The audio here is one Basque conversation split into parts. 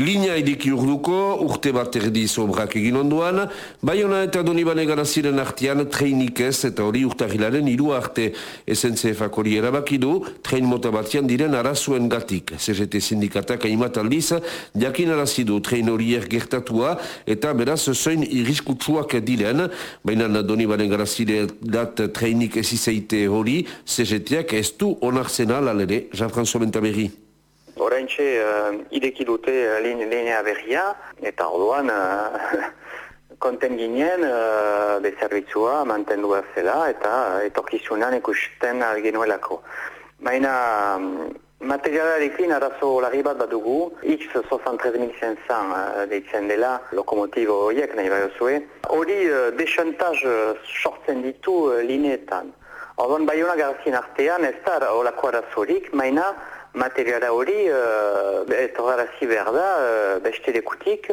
Linea idiki urduko, urte bat erdi sobrak egin onduan, Bayona eta Donibane garaziren artian treinik ez eta hori urtahilaren iru arte SNCF-ak hori erabakidu, trein mota batian diren arazuen gatik. CGT sindikatak aimat aldiz, jakin arazidu trein horiek gertatua eta beraz zoin iriskutsuak diren, baina Donibane garazire dat treinik ez izaite hori, CGT-ak ez du onartzena lalere, Jean-François Bentaberri. Horaintxe uh, ideki dute uh, linea berria, eta orduan uh, konten ginen uh, bezerbitzua mantendua zela eta etorkizunan ikusten genuelako. Baina um, materialarekin arazo larri bat badugu, X63500 uh, deitzen dela lokomotibo horiek nahi baiozue. Hori uh, desantaz uh, sortzen ditu uh, lineetan. Orduan baiona garazien artean ez da olako arazorik, maina materiala hori uh, etorarazi behar da uh, beste lekutik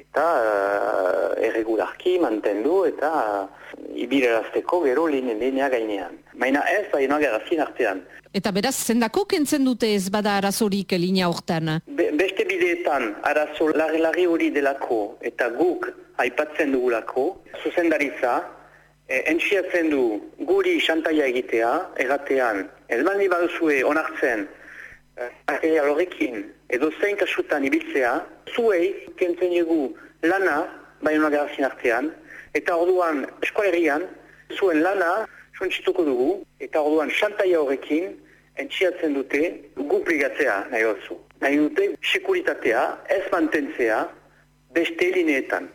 eta uh, erregularki mantendu eta uh, ibilerazteko gero linea gainean. Maina ez da inoa garazin artean. Eta beraz, zendako kentzen dute ez bada arazorik linea hortan? Be, beste bideetan arazo lari hori delako eta guk aipatzen dugulako, zuzendaritza, e, entxiatzen du guri xantaia egitea, egatean, ez bandi baduzue onartzen material horrekin edo zein kasutan ibiltzea, zuei kentzen dugu lana baina garazin artean, eta orduan eskualerian zuen lana suntxituko dugu, eta orduan xantaia horrekin entxiatzen dute gupligatzea nahi oso. Nahi dute sekuritatea, ez mantentzea, beste lineetan.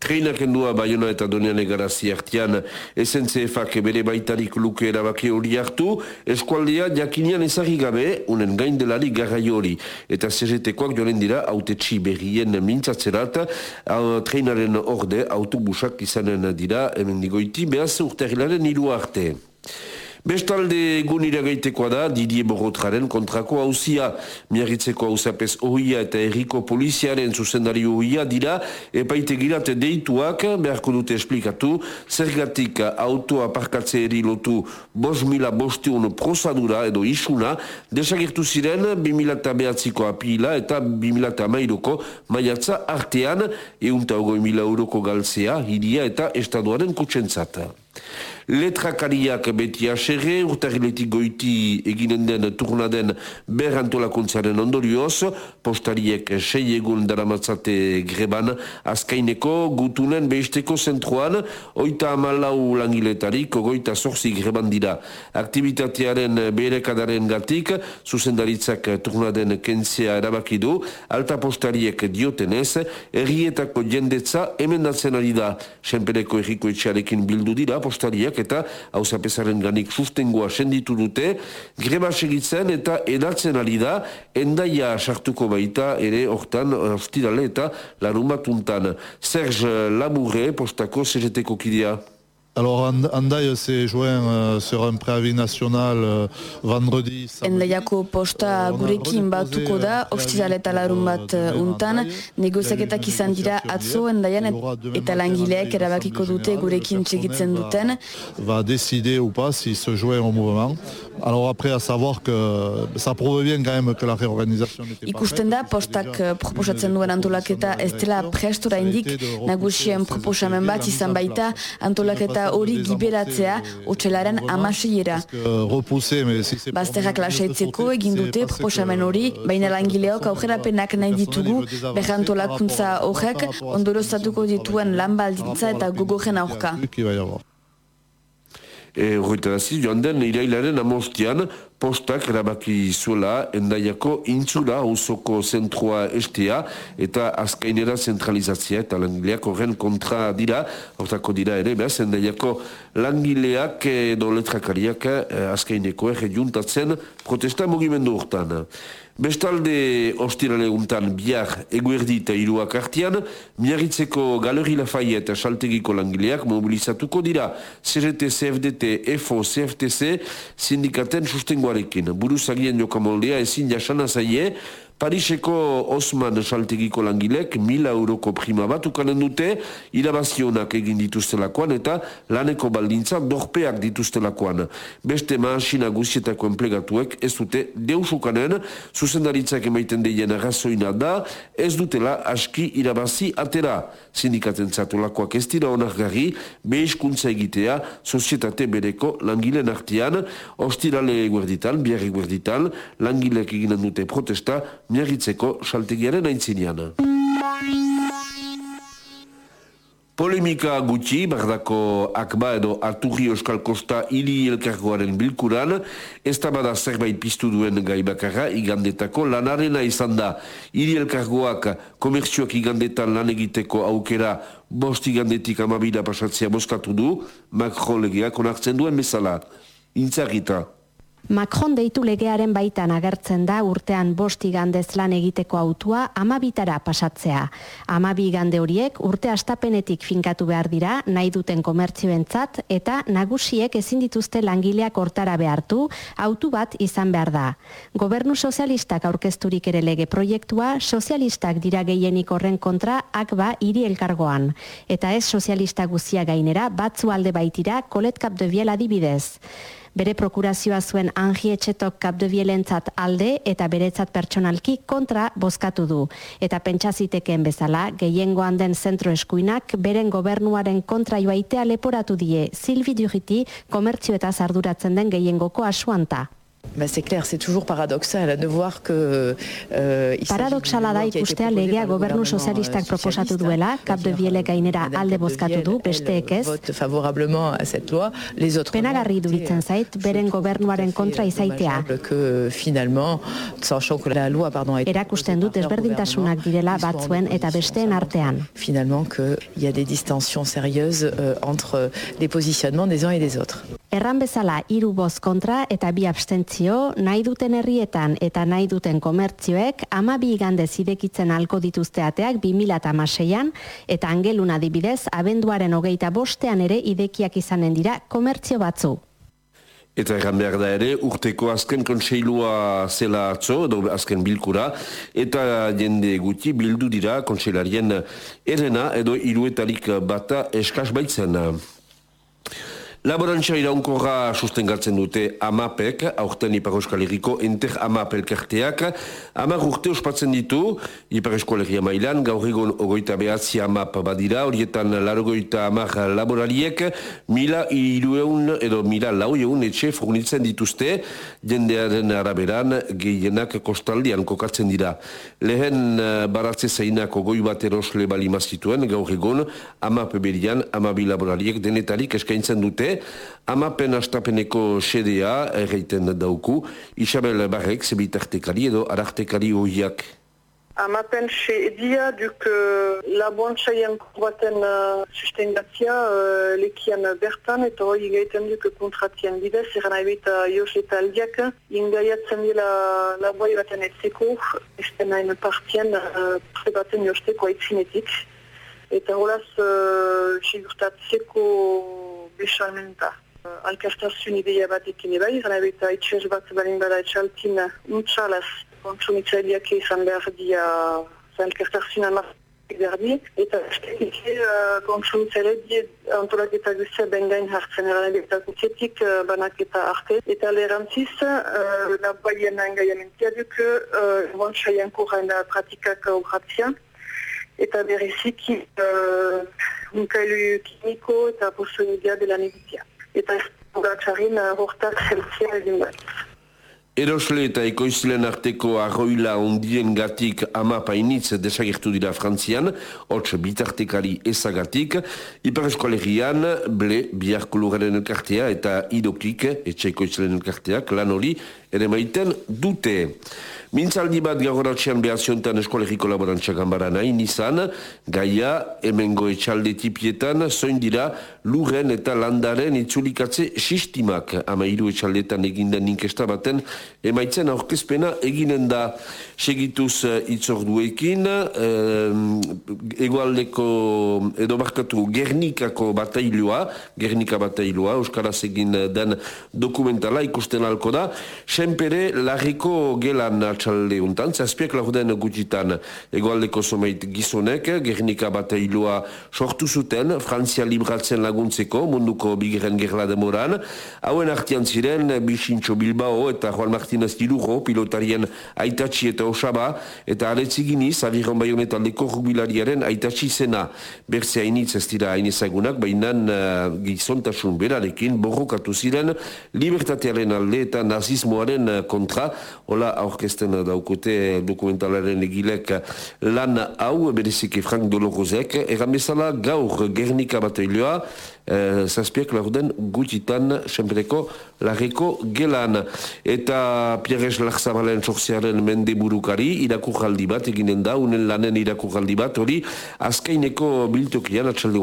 Treinak endua Bayona eta Doniane garazi hartian SNCF-ak bere baitarik luke erabake hori hartu, eskualdea jakinian ezagri gabe, unen gain delari garrai hori. Eta CGT-koak joren dira haute berrien mintzatzerat, treinaren orde autobusak izanen dira, hemen digoiti, behaz urterilaren hiru arte. Bestalde egun iragaitekoa da, Didier Borotraren kontrako hauzia, miarritzeko hauzapez ohia eta erriko poliziaren zuzendari ohia dira, epaite girat deituak, beharko dute esplikatu, zergatik autoa parkatze eri lotu bos mila bosteun prosadura edo isuna, desagirtu ziren 2000 behatziko apila eta 2000 mairoko maiatza artean, eunta ogoi mila euroko galtzea, hiria eta estaduaren kutsentzata. Letrakariak beti aserre, urtariletik goiti eginen den turnaden berrantolakuntzaren ondorioz, postariek sei egun daramatzate greban azkaineko gutunen behisteko zentroan, oita amalau langiletarik, goita zorzi greban dira. Aktivitatearen berekadaren gatik, zuzendaritzak turnaden kentzea erabakidu, alta postariek diotenez, errietako jendetza emendatzen ari da, senpereko erriko etxarekin bildu dira, postariak eta hausapesaren ganik sustengoa senditu dute, greba segitzen eta edatzen ari da, endaia sartuko baita ere hortan hostilale eta larumatuntan. Serge Lamourre, postako CGT-ko kidea. Alors Andai s'est joint euh, sur un préavis national euh, vendredi. Endaiako posta gurekin batuko da, ostizal eta larun bat untan, negoziaketak izan dira atzo endaian eta langileak erabakiko dute gurekin txegitzen duten. Va décider ou pas s'il se joint au mouvement. Alors après, à savoir que ça prouve bien quand même que la réorganisation n'était pas Ikusten da, postak proposatzen duen antolaketa ez dela prestora indik, nagusien proposamen bat izan baita antolaketa eta hori giberatzea otxelaren amasiera. Bazterrak lasaitzeko egin dute proposamen hori, baina langileok aurrerapenak nahi ditugu, berrantolakuntza horrek ondorozatuko dituen lan baldintza eta gogojen aurka. E, joan den irailaren amostian, postak erabaki zuela endaiako intzula hausoko zentrua estea eta azkainera zentralizatzea eta langileak horren kontra dira, hortako dira ere, behaz, endaiako langileak edo letrakariak eh, azkaineko ege juntatzen protesta mugimendu hortan. Bestalde ostirale untan biar eguerdi eta iruak artian, miarritzeko galeri Lafayette saltegiko langileak mobilizatuko dira CGT, CFDT, EFO, CFTC sindikaten sustengoarekin. Buruz agien jokamoldea ezin jasana zaie, Pariseko Osman saltegiko langilek mila euroko prima bat ukanen dute irabazionak egin dituztelakoan eta laneko baldintza dorpeak dituztelakoan. Beste maasina guzietako enplegatuek ez dute deusukanen zuzendaritzak emaiten deien arrazoina da ez dutela aski irabazi atera. Sindikaten zatulakoak ez dira onargarri behizkuntza egitea sozietate bereko langileen artian, ostirale eguerditan, biarri eguerditan, langilek eginen dute protesta, miagitzeko saltegiaren aintzinean. Polemika gutxi, bardako akba edo Arturri Euskal Kosta hili elkargoaren bilkuran, ez da bada zerbait piztu duen gai bakarra igandetako lanarena izan da. Hili elkargoak komerzioak igandetan lan egiteko aukera bost igandetik amabila pasatzea boskatu du, makro legeak onartzen duen bezala. Intzagita. Macron deitu legearen baitan agertzen da urtean bosti gandez lan egiteko autua amabitara pasatzea. Amabi gande horiek urte astapenetik finkatu behar dira nahi duten komertzioentzat eta nagusiek ezin dituzte langileak hortara behartu autu bat izan behar da. Gobernu sozialistak aurkezturik ere lege proiektua sozialistak dira gehienik horren kontra akba hiri elkargoan. Eta ez sozialista guzia gainera batzu alde baitira koletkap de biel adibidez. Bere prokurazioa zuen Angie Etxetok kapdebielentzat alde eta beretzat pertsonalki kontra bozkatu du. Eta pentsazitekeen bezala, gehiengoan den zentro eskuinak beren gobernuaren kontra joaitea leporatu die Silvi Duriti komertzio eta zarduratzen den gehiengoko asuanta. Ba, c'est clair, c'est toujours paradoxal de voir que euh, Paradoxala da ikustea legea gobernu sozialistak proposatu duela, Cap de Biele gainera alde bozkatu du, besteek ez. Penagarri duritzen zait beren gobernuaren kontra izaitea. Loi pardon Erakusten dut desberdintasunak direla batzuen eta besteen artean. Finalement que y a des distensions sérieuses euh, entre les positionnements des uns et des autres. Erran bezala hiru boz kontra eta bi abstentzio nahi duten herrietan eta nahi duten komertzioek ama bi igande zidekitzen alko dituzteateak 2006an eta angelun adibidez abenduaren hogeita bostean ere idekiak izanen dira komertzio batzu. Eta erran behar da ere, urteko azken kontseilua zela atzo, edo azken bilkura, eta jende guti bildu dira kontseilarien erena edo iruetalik bata eskaz baitzen. Laborantza iraunkorra sustengatzen dute AMAPek, aurten Ipar Euskal Herriko enter AMAP elkarteak. Amar urte ospatzen ditu, Ipar Euskal Herria mailan, gaur egon ogoita behatzi AMAP badira, horietan larogoita amar laborariek, mila irueun edo mila laueun etxe furnitzen dituzte, jendearen araberan gehienak kostaldian kokatzen dira. Lehen eh, baratze zeinak ogoi bat erosle bali mazituen, gaur egon AMAP berian, amabi laborariek denetarik eskaintzen dute, amapen astapeneko sedea erreiten dauku, Isabel Barrek, zebitartekari edo arartekari hoiak. Amapen sedia duk uh, laboantzaien baten uh, sustengatzia uh, lekian bertan eta hori gaiten duk kontratien bidez, eran aibita jos eta aldiak, ingaiatzen dira laboi baten etzeko, esten hain partien uh, prebaten josteko aitzinetik. Eta holaz, uh, sigurtatzeko besalmenta. Uh, Alkartasun ideia bat ekin ebai, gana eta itxez bat balin bada etxaltin untsalaz kontsumitzaileak izan behar dia alkartasun amak berdi, eta estetik uh, kontsumitzaile die antolaketa guztia bengain hartzen eran eta guztietik uh, banaketa arte. Eta lerantziz, uh, labaien engaiamentia duk, uh, bontsaian kurren pratikak obratzia, eta bereziki uh, unkailu kimiko eta posonidia dela negitia. Eta ez gatsarin uh, hortak zeltzia egin bat. Erosle eta ekoizlen arteko arroila ondien gatik ama painitz desagertu dira frantzian, hotz bitartekari ezagatik, Ipar Eskolegian, ble, biarkulugaren elkartea eta idokik, etxe ekoizlen elkarteak, lan hori, ere maiten dute. Mintzaldi bat gagoratxean behaziontan eskolegiko laborantza gambara nahi nizan, gaia emengo etxalde tipietan zoin dira lurren eta landaren itzulikatze sistimak. Ama hiru etxaldetan eginden inkesta baten emaitzen aurkezpena eginen da segituz itzorduekin uh, egualdeko edo markatu Gernikako batailua Gernika batailua Euskaraz egin den dokumentala ikusten alko da Senpere larriko gelan atxalde untan, zazpiak laurden gutitan egoaldeko someit gizonek, Gernika bat eiloa sortu zuten, Frantzia libratzen laguntzeko, munduko bigeren gerla demoran, hauen artian ziren, Bixintxo Bilbao eta Juan Martínez Dilujo, pilotarien aitatxi eta osaba, eta aletziginiz, abiron baionetaldeko jubilariaren aitatxi zena, berze hainitz ez dira hainezagunak, baina uh, gizontasun berarekin borrokatu ziren, libertatearen alde eta nazismoaren eh, kontra, hola aurkesten daukote dokumentalaren egilek lan hau, bereziki Frank Dolorozek, egan bezala gaur Gernika bateiloa, eh, zazpiak laurden gutitan senpereko larreko gelan. Eta Pierres Larzabalen sortzearen mende burukari irakurraldi bat eginen da, unen lanen irakurraldi bat, hori azkaineko biltokian atxalde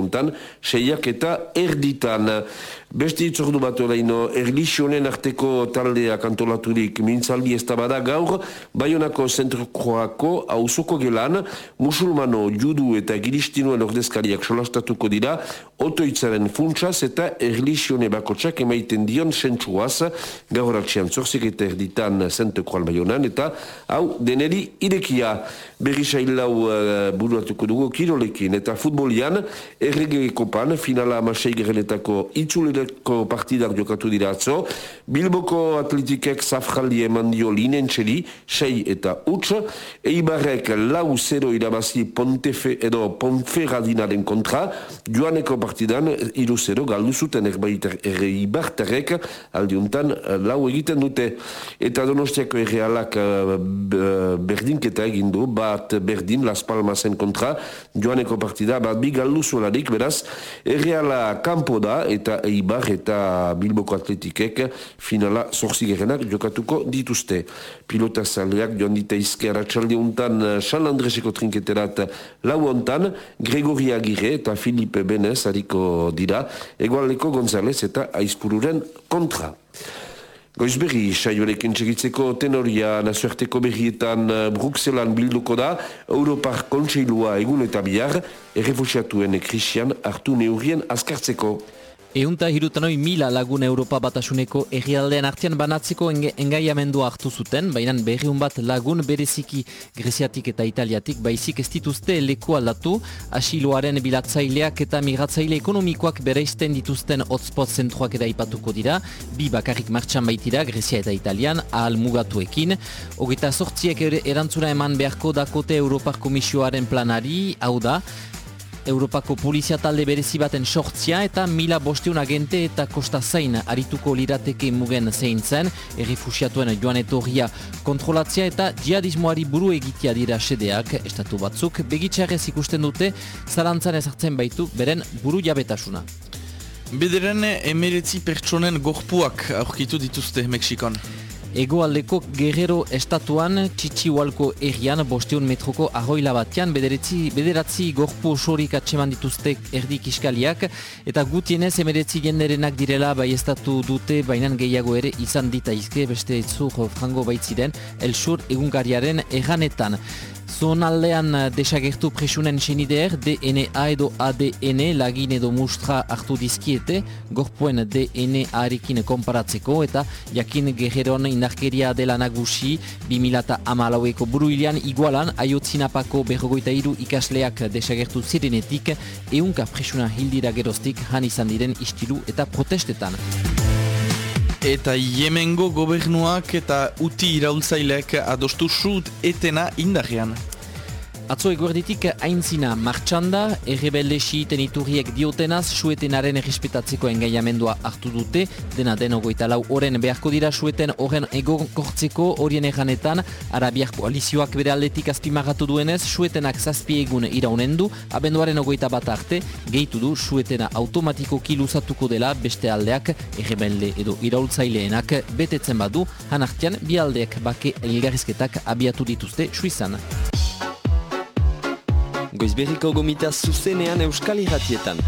seiak eta erditan. Beste itzordu bat oraino, erlisionen arteko taldea kantolaturik mintzaldi ez bada gaur, Bayonako zentrokoako hausoko gelan, musulmano, judu eta giristinuen ordezkariak solastatuko dira, otoitzaren funtsaz eta erlisione bakotsak emaiten dion sentsuaz, gaur atxian zorzik eta erditan zentroko albaionan, eta hau deneri irekia. Berri sailau uh, buruatuko dugu kirolekin eta futbolian erregeko pan, finala amasei gerenetako itzulereko partidak jokatu dira atzo, Bilboko atletikek zafraldi eman dio linentxeri, sei eta utz, eibarrek lau zero irabazi pontefe edo ponferradinaren kontra, joaneko partidan iru zero galdu zuten eibartarek aldiuntan lau egiten dute. Eta donostiako errealak uh, berdinketa egindu, bat berdin Las Palmasen kontra, joaneko partida, bat bi galdu zuelarik, beraz, erreala kampo da, eta eibar eta Bilboko atletikek finala zorzigerenak jokatuko dituzte. Pilota zaleak joan dita izkera txalde untan eh, San Andreseko trinketerat lau ontan, Gregori Agire eta Filipe Benez hariko dira, egualeko González eta Aizpururen kontra. Goizberri, saioarekin txegitzeko tenoria nazioarteko berrietan eh, Bruxelan bilduko da, Europar kontseilua egun eta bihar, errefusiatuen krisian hartu neurien azkartzeko. Eunta hirutanoi mila lagun Europa batasuneko egialdean artean banatzeko engaiamendua hartu zuten, baina berriun bat lagun bereziki Greziatik eta Italiatik baizik ez dituzte leku aldatu, asiloaren bilatzaileak eta migratzaile ekonomikoak bereizten dituzten hotspot zentruak eda ipatuko dira, bi bakarrik martxan baitira Grezia eta Italian, ahal mugatuekin. Ogeta sortziek erantzuna eman beharko dakote Europar Komisioaren planari, hau da, Europako polizia talde berezi baten sortzia eta mila bosteun agente eta kosta zain arituko lirateke mugen zein zen, errefusiatuen joan etorria kontrolatzia eta jihadismoari buru egitea dira sedeak, estatu batzuk, begitxarrez ikusten dute, zalantzan ezartzen baitu, beren buru jabetasuna. Bederen emeretzi pertsonen gorpuak aurkitu dituzte Mexikon. Egoaldeko Guerrero estatuan Txitsiualko errian bosteun metroko ahoila batean bederatzi, bederatzi gorpu osorik atseman dituzte erdik iskaliak eta gutienez emeretzi jenderenak direla bai estatu dute bainan gehiago ere izan dita izke beste itzur frango baitziren elsur egunkariaren erranetan. Zonaldean eh, desagertu presunen senideer DNA edo ADN lagin edo mustra hartu dizkiete, gorpoen DNA-arekin konparatzeko eta jakin geheron indarkeria dela nagusi 2000 amalaueko buruilean igualan aiotzinapako berrogoita iru ikasleak desagertu zirenetik eunka presuna hildira geroztik han izan diren istilu eta protestetan. Eta Yemengo gobernuak eta uti iraultzaileak adostu sud etena indarrean. Atzo eguerditik aintzina martxanda, errebelde xiiten iturriek diotenaz, suetenaren errespetatzeko engaiamendua hartu dute, dena den ogoita lau oren beharko dira sueten oren egonkortzeko horien erranetan, arabiak koalizioak bere aldetik azpimagatu duenez, suetenak zazpi egun iraunen du, abenduaren ogoita bat arte, gehitu du suetena automatiko kiluzatuko dela beste aldeak errebelde edo iraultzaileenak betetzen badu, hanartian bi aldeak bake elgarrizketak abiatu dituzte suizan. Goizberriko gomita zuzenean euskal irratietan.